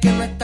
que me